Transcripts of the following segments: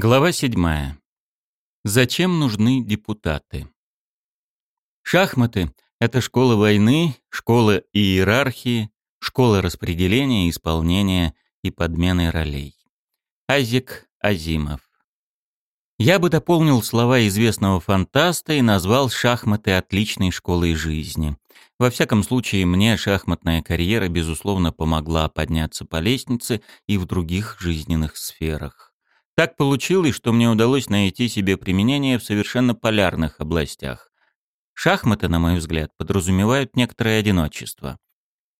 Глава 7. Зачем нужны депутаты? Шахматы — это школа войны, школа иерархии, школа распределения, исполнения и подмены ролей. Азик Азимов. Я бы дополнил слова известного фантаста и назвал шахматы отличной школой жизни. Во всяком случае, мне шахматная карьера, безусловно, помогла подняться по лестнице и в других жизненных сферах. Так получилось, что мне удалось найти себе применение в совершенно полярных областях. Шахматы, на мой взгляд, подразумевают некоторое одиночество.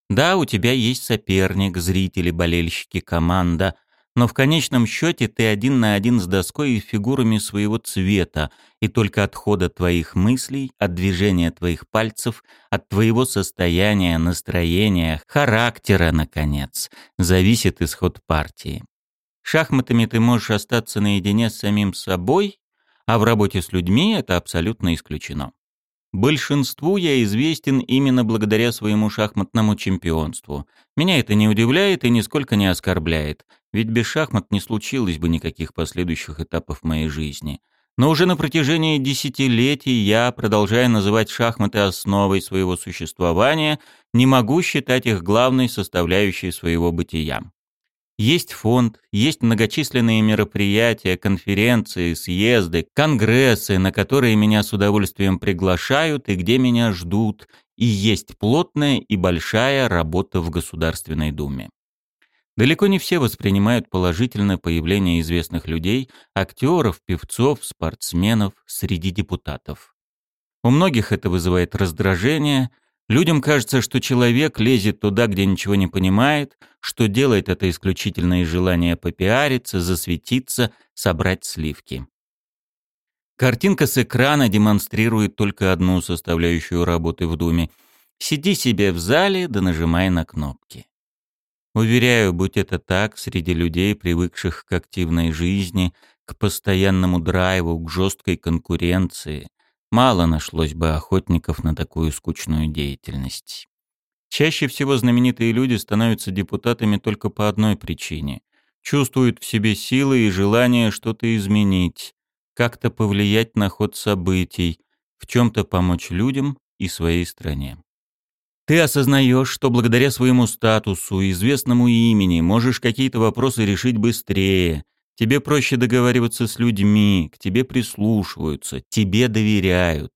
Да, у тебя есть соперник, зрители, болельщики, команда, но в конечном счете ты один на один с доской и фигурами своего цвета, и только от хода твоих мыслей, от движения твоих пальцев, от твоего состояния, настроения, характера, наконец, зависит исход партии. Шахматами ты можешь остаться наедине с самим собой, а в работе с людьми это абсолютно исключено. Большинству я известен именно благодаря своему шахматному чемпионству. Меня это не удивляет и нисколько не оскорбляет, ведь без шахмат не случилось бы никаких последующих этапов моей жизни. Но уже на протяжении десятилетий я, продолжая называть шахматы основой своего существования, не могу считать их главной составляющей своего бытия. Есть фонд, есть многочисленные мероприятия, конференции, съезды, конгрессы, на которые меня с удовольствием приглашают и где меня ждут, и есть плотная и большая работа в Государственной Думе. Далеко не все воспринимают положительно появление известных людей, актеров, певцов, спортсменов среди депутатов. У многих это вызывает раздражение – Людям кажется, что человек лезет туда, где ничего не понимает, что делает это исключительно из желания попиариться, засветиться, собрать сливки. Картинка с экрана демонстрирует только одну составляющую работы в Думе. Сиди себе в зале, да нажимай на кнопки. Уверяю, будь это так, среди людей, привыкших к активной жизни, к постоянному драйву, к жесткой конкуренции, Мало нашлось бы охотников на такую скучную деятельность. Чаще всего знаменитые люди становятся депутатами только по одной причине. Чувствуют в себе силы и желание что-то изменить, как-то повлиять на ход событий, в чем-то помочь людям и своей стране. Ты осознаешь, что благодаря своему статусу, известному имени, можешь какие-то вопросы решить быстрее, Тебе проще договариваться с людьми, к тебе прислушиваются, тебе доверяют.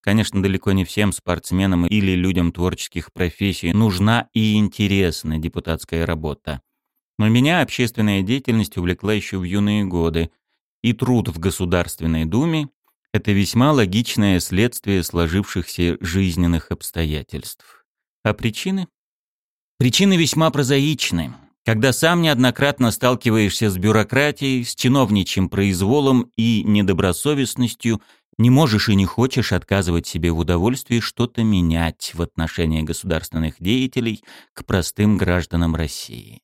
Конечно, далеко не всем спортсменам или людям творческих профессий нужна и интересна депутатская работа. Но меня общественная деятельность увлекла еще в юные годы, и труд в Государственной Думе – это весьма логичное следствие сложившихся жизненных обстоятельств. А причины? Причины весьма прозаичны. Когда сам неоднократно сталкиваешься с бюрократией, с чиновничьим произволом и недобросовестностью, не можешь и не хочешь отказывать себе в удовольствии что-то менять в отношении государственных деятелей к простым гражданам России.